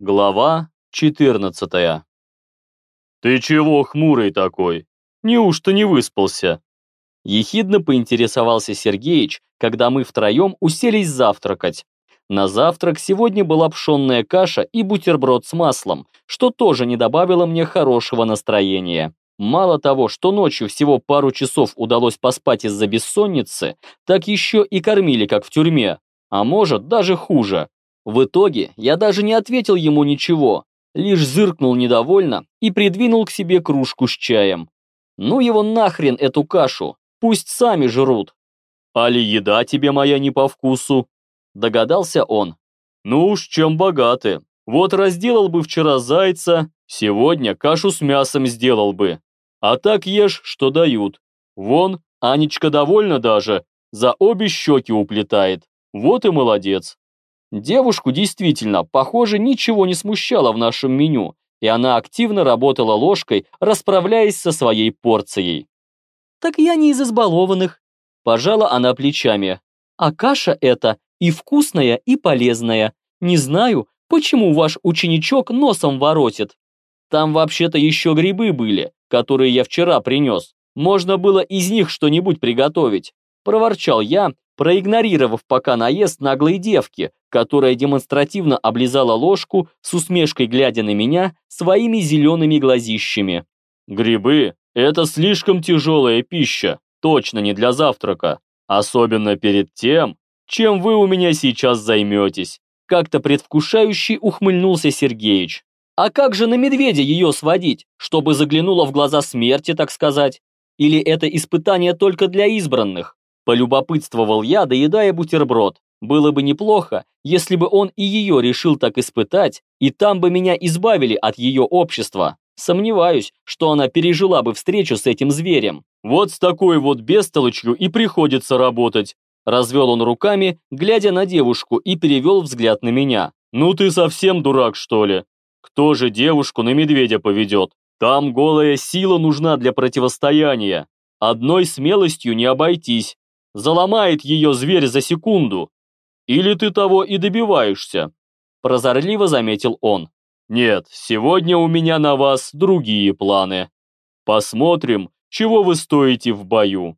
Глава 14 «Ты чего хмурый такой? Неужто не выспался?» Ехидно поинтересовался Сергеич, когда мы втроем уселись завтракать. На завтрак сегодня была пшенная каша и бутерброд с маслом, что тоже не добавило мне хорошего настроения. Мало того, что ночью всего пару часов удалось поспать из-за бессонницы, так еще и кормили, как в тюрьме. А может, даже хуже. В итоге я даже не ответил ему ничего, лишь зыркнул недовольно и придвинул к себе кружку с чаем. Ну его нахрен эту кашу, пусть сами жрут. Али еда тебе моя не по вкусу? Догадался он. Ну уж чем богаты. Вот разделал бы вчера зайца, сегодня кашу с мясом сделал бы. А так ешь, что дают. Вон, Анечка довольна даже, за обе щеки уплетает. Вот и молодец. Девушку действительно, похоже, ничего не смущало в нашем меню, и она активно работала ложкой, расправляясь со своей порцией. «Так я не из избалованных», – пожала она плечами. «А каша эта и вкусная, и полезная. Не знаю, почему ваш ученичок носом воротит. Там вообще-то еще грибы были, которые я вчера принес. Можно было из них что-нибудь приготовить», – проворчал я, проигнорировав пока наезд наглой девки, которая демонстративно облизала ложку с усмешкой глядя на меня своими зелеными глазищами. «Грибы – это слишком тяжелая пища, точно не для завтрака, особенно перед тем, чем вы у меня сейчас займетесь», как-то предвкушающий ухмыльнулся Сергеич. «А как же на медведя ее сводить, чтобы заглянула в глаза смерти, так сказать? Или это испытание только для избранных?» Полюбопытствовал я, доедая бутерброд. Было бы неплохо, если бы он и ее решил так испытать, и там бы меня избавили от ее общества. Сомневаюсь, что она пережила бы встречу с этим зверем. Вот с такой вот бестолочью и приходится работать. Развел он руками, глядя на девушку, и перевел взгляд на меня. «Ну ты совсем дурак, что ли? Кто же девушку на медведя поведет? Там голая сила нужна для противостояния. Одной смелостью не обойтись заломает ее зверь за секунду. Или ты того и добиваешься?» Прозорливо заметил он. «Нет, сегодня у меня на вас другие планы. Посмотрим, чего вы стоите в бою».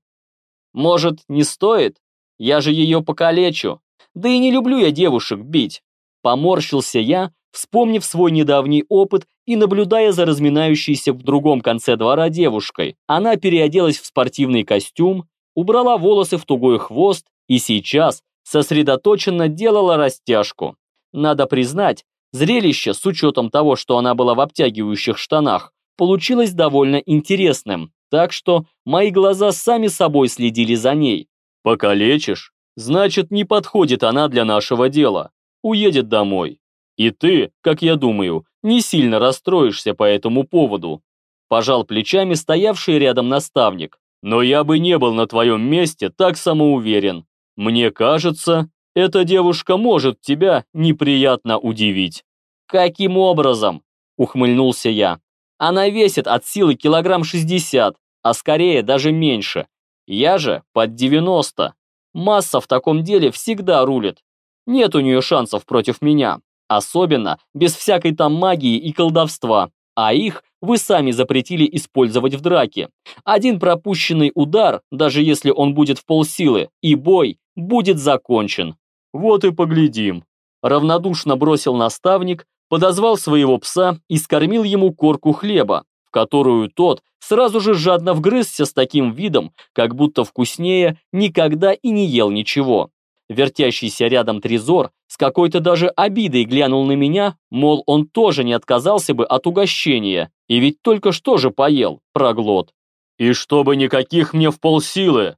«Может, не стоит? Я же ее покалечу. Да и не люблю я девушек бить». Поморщился я, вспомнив свой недавний опыт и наблюдая за разминающейся в другом конце двора девушкой. Она переоделась в спортивный костюм, убрала волосы в тугой хвост и сейчас сосредоточенно делала растяжку. Надо признать, зрелище, с учетом того, что она была в обтягивающих штанах, получилось довольно интересным, так что мои глаза сами собой следили за ней. «Покалечишь? Значит, не подходит она для нашего дела. Уедет домой. И ты, как я думаю, не сильно расстроишься по этому поводу». Пожал плечами стоявший рядом наставник. Но я бы не был на твоем месте так самоуверен. Мне кажется, эта девушка может тебя неприятно удивить». «Каким образом?» – ухмыльнулся я. «Она весит от силы килограмм 60, а скорее даже меньше. Я же под 90. Масса в таком деле всегда рулит. Нет у нее шансов против меня, особенно без всякой там магии и колдовства а их вы сами запретили использовать в драке. Один пропущенный удар, даже если он будет в полсилы, и бой будет закончен. Вот и поглядим. Равнодушно бросил наставник, подозвал своего пса и скормил ему корку хлеба, в которую тот сразу же жадно вгрызся с таким видом, как будто вкуснее никогда и не ел ничего. Вертящийся рядом Трезор с какой-то даже обидой глянул на меня, мол, он тоже не отказался бы от угощения, и ведь только что же поел, проглот. «И чтобы никаких мне в полсилы!»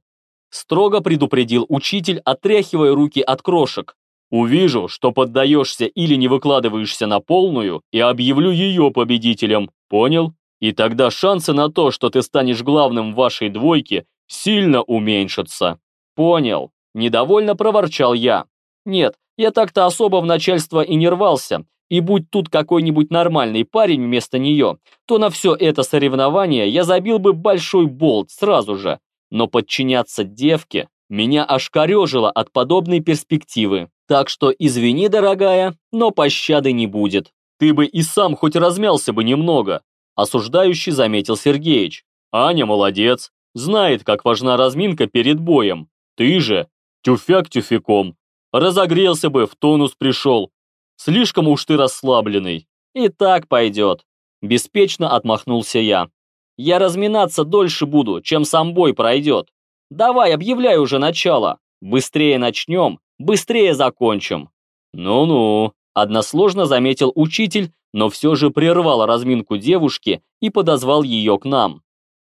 Строго предупредил учитель, отряхивая руки от крошек. «Увижу, что поддаешься или не выкладываешься на полную, и объявлю ее победителем, понял? И тогда шансы на то, что ты станешь главным в вашей двойке, сильно уменьшатся». «Понял», Недовольно проворчал я. Нет, я так-то особо в начальство и не рвался, и будь тут какой-нибудь нормальный парень вместо нее, то на все это соревнование я забил бы большой болт сразу же. Но подчиняться девке меня аж корежило от подобной перспективы. Так что извини, дорогая, но пощады не будет. ты бы и сам хоть размялся бы немного, осуждающий заметил Сергеич. Аня молодец, знает, как важна разминка перед боем. Ты же, тюфяк тюфяком, разогрелся бы, в тонус пришел. Слишком уж ты расслабленный. И так пойдет. Беспечно отмахнулся я. Я разминаться дольше буду, чем сам бой пройдет. Давай, объявляй уже начало. Быстрее начнем, быстрее закончим. Ну-ну, односложно заметил учитель, но все же прервал разминку девушки и подозвал ее к нам.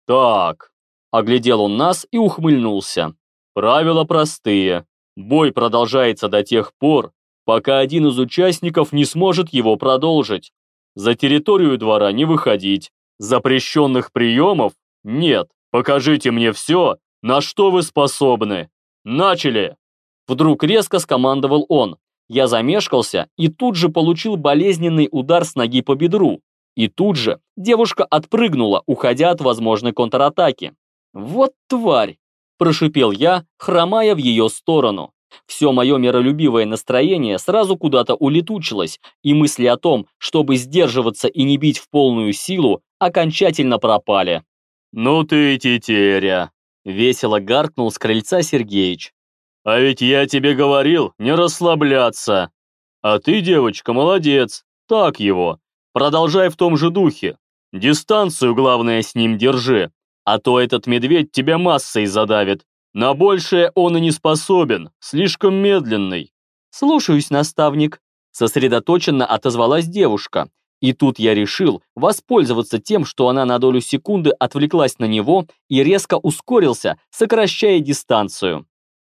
Так, оглядел он нас и ухмыльнулся. Правила простые. Бой продолжается до тех пор, пока один из участников не сможет его продолжить. За территорию двора не выходить. Запрещенных приемов нет. Покажите мне все, на что вы способны. Начали!» Вдруг резко скомандовал он. Я замешкался и тут же получил болезненный удар с ноги по бедру. И тут же девушка отпрыгнула, уходя от возможной контратаки. «Вот тварь!» – прошипел я, хромая в ее сторону. Все мое миролюбивое настроение сразу куда-то улетучилось, и мысли о том, чтобы сдерживаться и не бить в полную силу, окончательно пропали. «Ну ты тетеря!» – весело гаркнул с крыльца Сергеич. «А ведь я тебе говорил не расслабляться! А ты, девочка, молодец! Так его! Продолжай в том же духе! Дистанцию, главное, с ним держи, а то этот медведь тебя массой задавит, на большее он и не способен, слишком медленный. Слушаюсь, наставник. Сосредоточенно отозвалась девушка. И тут я решил воспользоваться тем, что она на долю секунды отвлеклась на него и резко ускорился, сокращая дистанцию.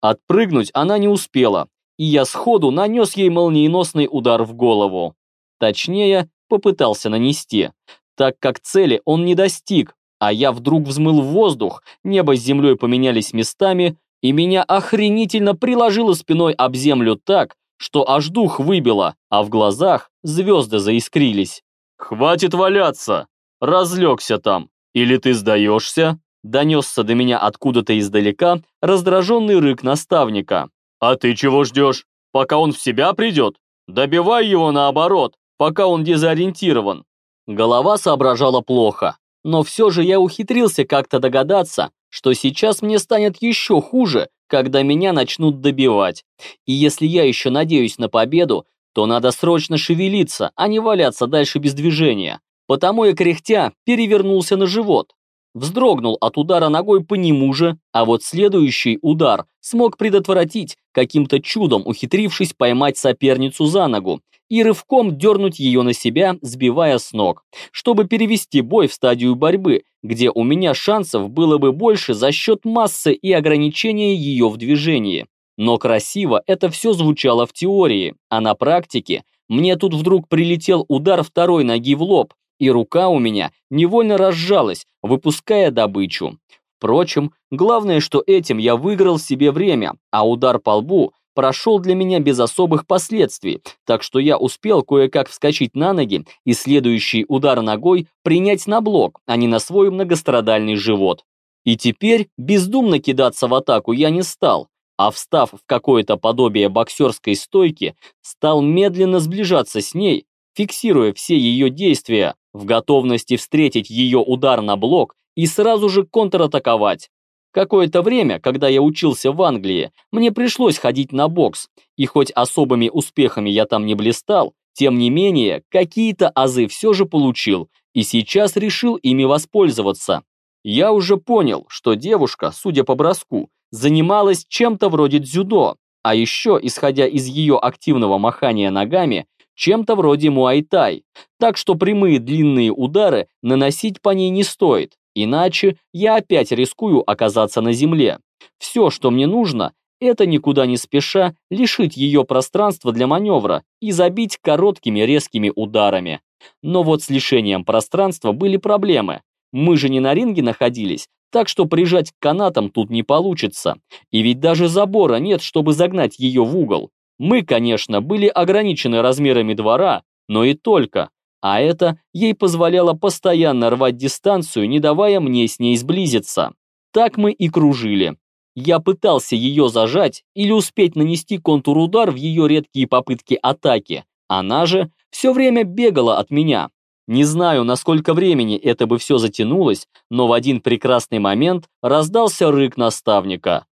Отпрыгнуть она не успела, и я сходу нанес ей молниеносный удар в голову. Точнее, попытался нанести, так как цели он не достиг, а я вдруг взмыл в воздух, небо с землей поменялись местами, и меня охренительно приложило спиной об землю так, что аж дух выбило, а в глазах звезды заискрились. «Хватит валяться! Разлегся там! Или ты сдаешься?» Донесся до меня откуда-то издалека раздраженный рык наставника. «А ты чего ждешь? Пока он в себя придет? Добивай его наоборот, пока он дезориентирован». Голова соображала плохо, но все же я ухитрился как-то догадаться, что сейчас мне станет еще хуже, когда меня начнут добивать. И если я еще надеюсь на победу, то надо срочно шевелиться, а не валяться дальше без движения. Потому я кряхтя перевернулся на живот. Вздрогнул от удара ногой по нему же, а вот следующий удар смог предотвратить, каким-то чудом ухитрившись поймать соперницу за ногу и рывком дернуть ее на себя, сбивая с ног, чтобы перевести бой в стадию борьбы, где у меня шансов было бы больше за счет массы и ограничения ее в движении. Но красиво это все звучало в теории, а на практике мне тут вдруг прилетел удар второй ноги в лоб, и рука у меня невольно разжалась, выпуская добычу. Впрочем, главное, что этим я выиграл себе время, а удар по лбу прошел для меня без особых последствий, так что я успел кое-как вскочить на ноги и следующий удар ногой принять на блок, а не на свой многострадальный живот. И теперь бездумно кидаться в атаку я не стал, а встав в какое-то подобие боксерской стойки, стал медленно сближаться с ней, фиксируя все ее действия, в готовности встретить ее удар на блок и сразу же контратаковать. Какое-то время, когда я учился в Англии, мне пришлось ходить на бокс, и хоть особыми успехами я там не блистал, тем не менее, какие-то азы все же получил, и сейчас решил ими воспользоваться. Я уже понял, что девушка, судя по броску, занималась чем-то вроде дзюдо, а еще, исходя из ее активного махания ногами, чем-то вроде муай-тай, так что прямые длинные удары наносить по ней не стоит. Иначе я опять рискую оказаться на земле. Все, что мне нужно, это никуда не спеша лишить ее пространства для маневра и забить короткими резкими ударами. Но вот с лишением пространства были проблемы. Мы же не на ринге находились, так что прижать к канатам тут не получится. И ведь даже забора нет, чтобы загнать ее в угол. Мы, конечно, были ограничены размерами двора, но и только а это ей позволяло постоянно рвать дистанцию, не давая мне с ней сблизиться. Так мы и кружили. Я пытался ее зажать или успеть нанести контур-удар в ее редкие попытки атаки. Она же все время бегала от меня. Не знаю, насколько времени это бы все затянулось, но в один прекрасный момент раздался рык наставника.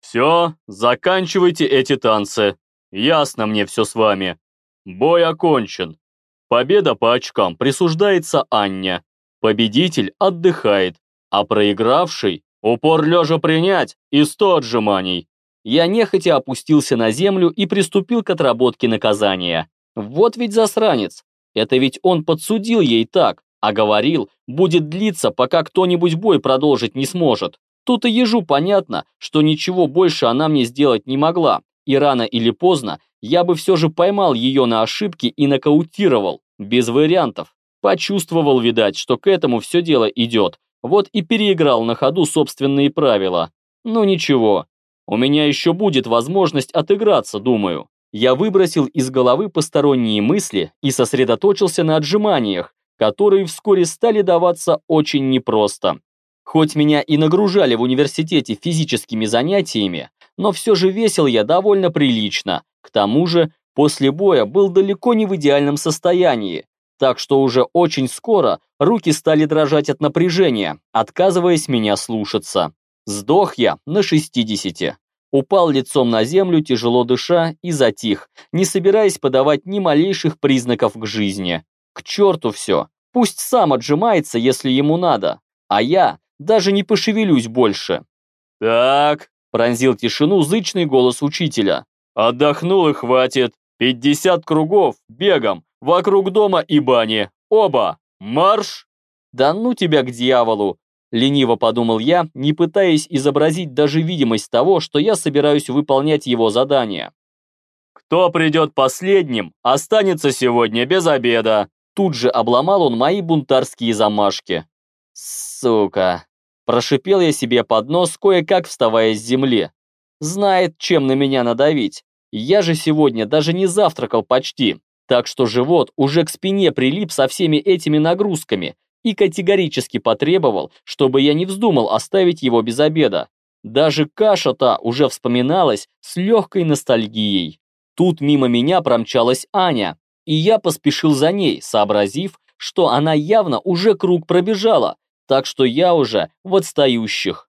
«Все, заканчивайте эти танцы. Ясно мне все с вами. Бой окончен. Победа по очкам присуждается Анне. Победитель отдыхает, а проигравший упор лежа принять и сто отжиманий. Я нехотя опустился на землю и приступил к отработке наказания. Вот ведь засранец. Это ведь он подсудил ей так, а говорил, будет длиться, пока кто-нибудь бой продолжить не сможет. Тут и ежу понятно, что ничего больше она мне сделать не могла, и рано или поздно я бы все же поймал ее на ошибке и нокаутировал, без вариантов. Почувствовал, видать, что к этому все дело идет, вот и переиграл на ходу собственные правила. Ну ничего, у меня еще будет возможность отыграться, думаю. Я выбросил из головы посторонние мысли и сосредоточился на отжиманиях, которые вскоре стали даваться очень непросто. Хоть меня и нагружали в университете физическими занятиями, но все же весил я довольно прилично. К тому же, после боя был далеко не в идеальном состоянии, так что уже очень скоро руки стали дрожать от напряжения, отказываясь меня слушаться. Сдох я на 60. Упал лицом на землю, тяжело дыша, и затих, не собираясь подавать ни малейших признаков к жизни. К черту все, пусть сам отжимается, если ему надо, а я даже не пошевелюсь больше. «Так», — пронзил тишину зычный голос учителя. «Отдохнул и хватит. Пятьдесят кругов, бегом, вокруг дома и бани. Оба! Марш!» «Да ну тебя к дьяволу!» Лениво подумал я, не пытаясь изобразить даже видимость того, что я собираюсь выполнять его задание. «Кто придет последним, останется сегодня без обеда!» Тут же обломал он мои бунтарские замашки. «Сука!» Прошипел я себе под нос, кое-как вставая с земли. Знает, чем на меня надавить. Я же сегодня даже не завтракал почти, так что живот уже к спине прилип со всеми этими нагрузками и категорически потребовал, чтобы я не вздумал оставить его без обеда. Даже каша-то уже вспоминалась с легкой ностальгией. Тут мимо меня промчалась Аня, и я поспешил за ней, сообразив, что она явно уже круг пробежала, так что я уже в отстающих.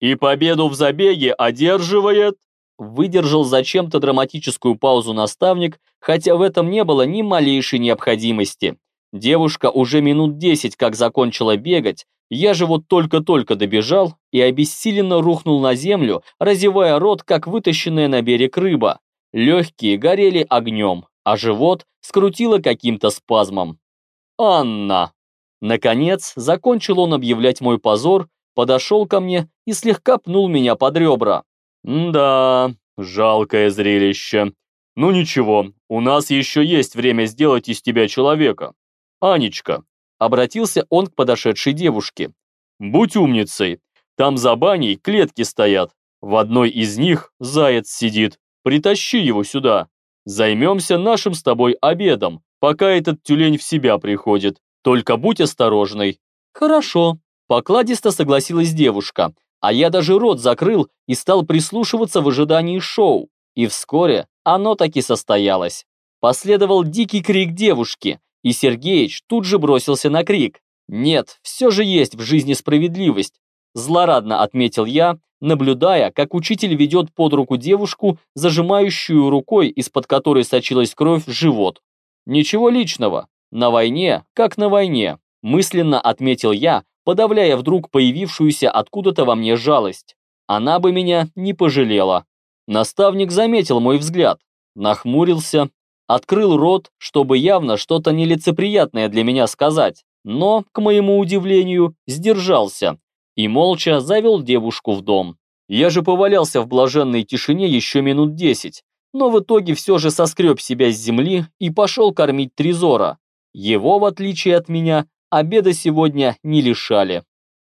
«И победу в забеге одерживает...» Выдержал зачем-то драматическую паузу наставник, хотя в этом не было ни малейшей необходимости. Девушка уже минут десять как закончила бегать, я же вот только-только добежал и обессиленно рухнул на землю, разевая рот, как вытащенная на берег рыба. Легкие горели огнем, а живот скрутило каким-то спазмом. «Анна!» Наконец, закончил он объявлять мой позор, подошел ко мне и слегка пнул меня под ребра. «Да, жалкое зрелище. Ну ничего, у нас еще есть время сделать из тебя человека. Анечка», обратился он к подошедшей девушке. «Будь умницей, там за баней клетки стоят. В одной из них заяц сидит. Притащи его сюда. Займемся нашим с тобой обедом, пока этот тюлень в себя приходит. Только будь осторожной». «Хорошо», – покладисто согласилась девушка, а я даже рот закрыл и стал прислушиваться в ожидании шоу. И вскоре оно таки состоялось. Последовал дикий крик девушки, и Сергеич тут же бросился на крик. «Нет, все же есть в жизни справедливость», – злорадно отметил я, наблюдая, как учитель ведет под руку девушку, зажимающую рукой, из-под которой сочилась кровь, живот. Ничего личного, на войне, как на войне, мысленно отметил я, подавляя вдруг появившуюся откуда-то во мне жалость. Она бы меня не пожалела. Наставник заметил мой взгляд, нахмурился, открыл рот, чтобы явно что-то нелицеприятное для меня сказать, но, к моему удивлению, сдержался и молча завел девушку в дом. Я же повалялся в блаженной тишине еще минут десять, но в итоге все же соскреб себя с земли и пошел кормить Трезора, его, в отличие от меня, обеда сегодня не лишали.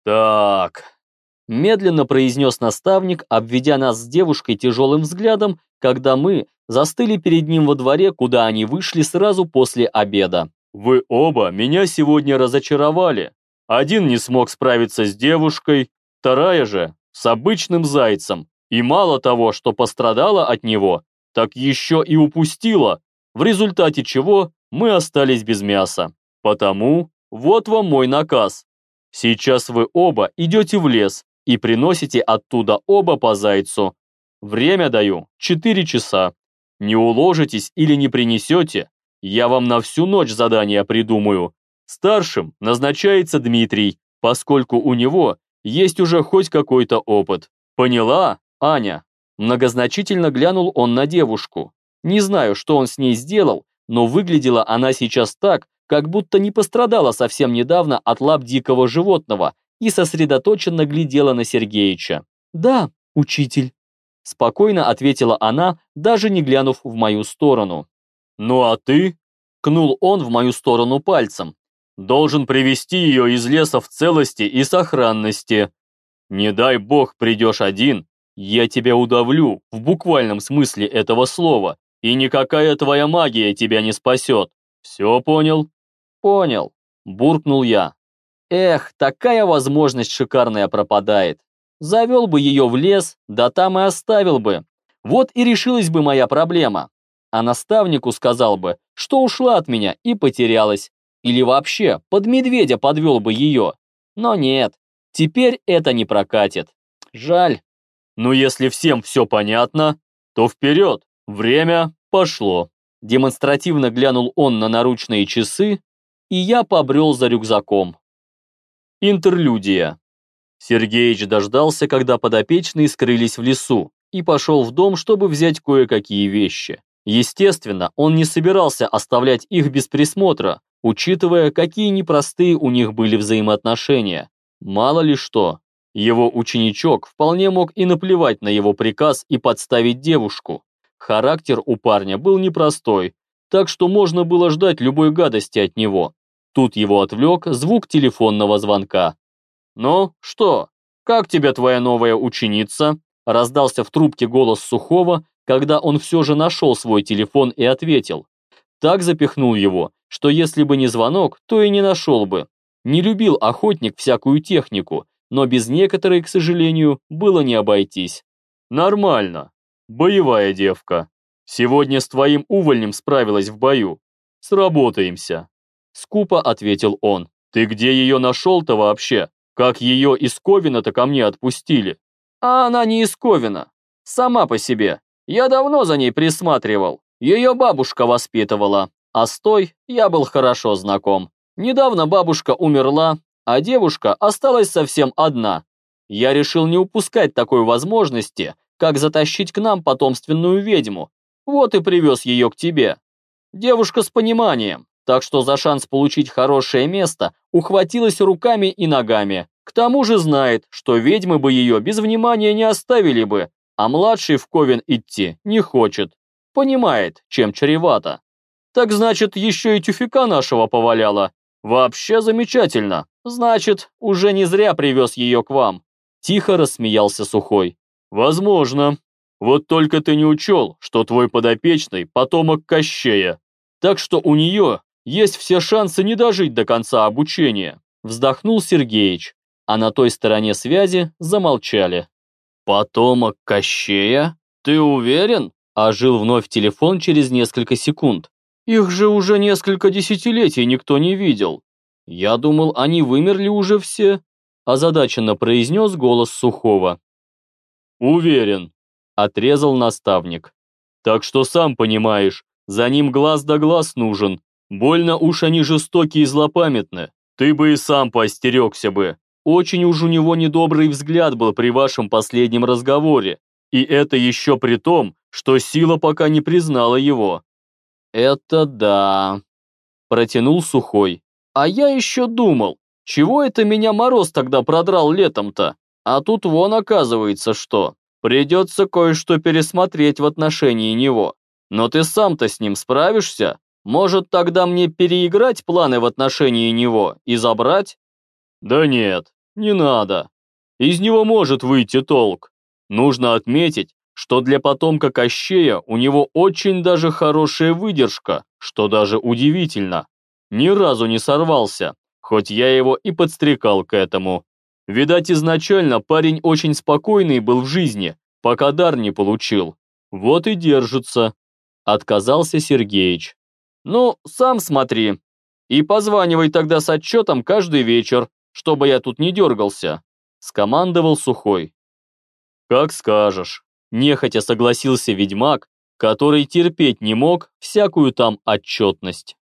«Так», – медленно произнес наставник, обведя нас с девушкой тяжелым взглядом, когда мы застыли перед ним во дворе, куда они вышли сразу после обеда. «Вы оба меня сегодня разочаровали. Один не смог справиться с девушкой, вторая же с обычным зайцем. И мало того, что пострадала от него, так еще и упустила, в результате чего мы остались без мяса. Потому вот вам мой наказ. Сейчас вы оба идете в лес и приносите оттуда оба по зайцу. Время даю 4 часа. Не уложитесь или не принесете, я вам на всю ночь задание придумаю. Старшим назначается Дмитрий, поскольку у него есть уже хоть какой-то опыт. Поняла, Аня? Многозначительно глянул он на девушку. Не знаю, что он с ней сделал, но выглядела она сейчас так, как будто не пострадала совсем недавно от лап дикого животного и сосредоточенно глядела на Сергеича. «Да, учитель», – спокойно ответила она, даже не глянув в мою сторону. «Ну а ты?» – кнул он в мою сторону пальцем. «Должен привести ее из леса в целости и сохранности. Не дай бог придешь один, я тебя удавлю, в буквальном смысле этого слова, и никакая твоя магия тебя не спасет. Все понял?» «Понял», – буркнул я. «Эх, такая возможность шикарная пропадает. Завел бы ее в лес, да там и оставил бы. Вот и решилась бы моя проблема а наставнику сказал бы, что ушла от меня и потерялась. Или вообще под медведя подвел бы ее. Но нет, теперь это не прокатит. Жаль. Ну если всем все понятно, то вперед, время пошло. Демонстративно глянул он на наручные часы, и я побрел за рюкзаком. Интерлюдия. Сергеич дождался, когда подопечные скрылись в лесу, и пошел в дом, чтобы взять кое-какие вещи. Естественно, он не собирался оставлять их без присмотра, учитывая, какие непростые у них были взаимоотношения. Мало ли что, его ученичок вполне мог и наплевать на его приказ и подставить девушку. Характер у парня был непростой, так что можно было ждать любой гадости от него. Тут его отвлек звук телефонного звонка. «Ну, что, как тебе твоя новая ученица?» раздался в трубке голос Сухого, когда он все же нашел свой телефон и ответил. Так запихнул его, что если бы не звонок, то и не нашел бы. Не любил охотник всякую технику, но без некоторой, к сожалению, было не обойтись. Нормально. Боевая девка. Сегодня с твоим увольнем справилась в бою. Сработаемся. Скупо ответил он. Ты где ее нашел-то вообще? Как ее из Ковина-то ко мне отпустили? А она не из Ковина. Сама по себе. Я давно за ней присматривал. Ее бабушка воспитывала. А с той я был хорошо знаком. Недавно бабушка умерла, а девушка осталась совсем одна. Я решил не упускать такой возможности, как затащить к нам потомственную ведьму. Вот и привез ее к тебе. Девушка с пониманием, так что за шанс получить хорошее место ухватилась руками и ногами. К тому же знает, что ведьмы бы ее без внимания не оставили бы, а младший в Ковен идти не хочет. Понимает, чем чревато. Так значит, еще и тюфика нашего поваляла. Вообще замечательно. Значит, уже не зря привез ее к вам. Тихо рассмеялся Сухой. Возможно. Вот только ты не учел, что твой подопечный потомок Кощея. Так что у нее есть все шансы не дожить до конца обучения. Вздохнул Сергеич, а на той стороне связи замолчали. «Потомок Кощея? Ты уверен?» Ожил вновь телефон через несколько секунд. «Их же уже несколько десятилетий никто не видел. Я думал, они вымерли уже все», озадаченно произнес голос Сухого. «Уверен», отрезал наставник. «Так что сам понимаешь, за ним глаз да глаз нужен. Больно уж они жестокие и злопамятны. Ты бы и сам поостерегся бы. Очень уж у него недобрый взгляд был при вашем последнем разговоре, и это еще при том, что сила пока не признала его». «Это да», – протянул Сухой. «А я еще думал, чего это меня мороз тогда продрал летом-то? А тут вон оказывается что. Придется кое-что пересмотреть в отношении него. Но ты сам-то с ним справишься? Может, тогда мне переиграть планы в отношении него и забрать? Да нет, не надо. Из него может выйти толк. Нужно отметить, что для потомка Кощея у него очень даже хорошая выдержка, что даже удивительно. Ни разу не сорвался, хоть я его и подстрекал к этому. Видать, изначально парень очень спокойный был в жизни, пока дар не получил. Вот и держится. Отказался Сергеич. Ну, сам смотри. И позванивай тогда с отчетом каждый вечер, чтобы я тут не дергался», скомандовал Сухой. «Как скажешь», нехотя согласился ведьмак, который терпеть не мог всякую там отчетность.